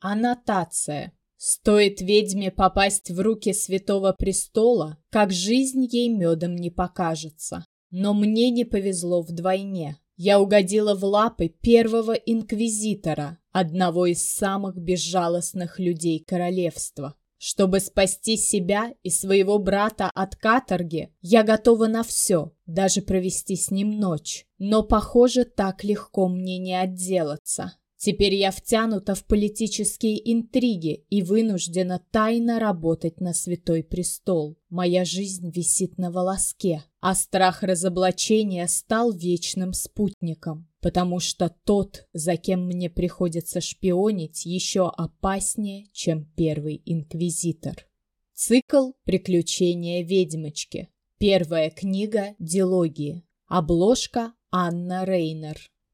Аннотация. Стоит ведьме попасть в руки Святого Престола, как жизнь ей медом не покажется. Но мне не повезло вдвойне. Я угодила в лапы первого инквизитора, одного из самых безжалостных людей королевства. Чтобы спасти себя и своего брата от каторги, я готова на все, даже провести с ним ночь. Но, похоже, так легко мне не отделаться. Теперь я втянута в политические интриги и вынуждена тайно работать на Святой Престол. Моя жизнь висит на волоске, а страх разоблачения стал вечным спутником, потому что тот, за кем мне приходится шпионить, еще опаснее, чем первый инквизитор. Цикл «Приключения ведьмочки». Первая книга дилогии. Обложка Анна Рейнер.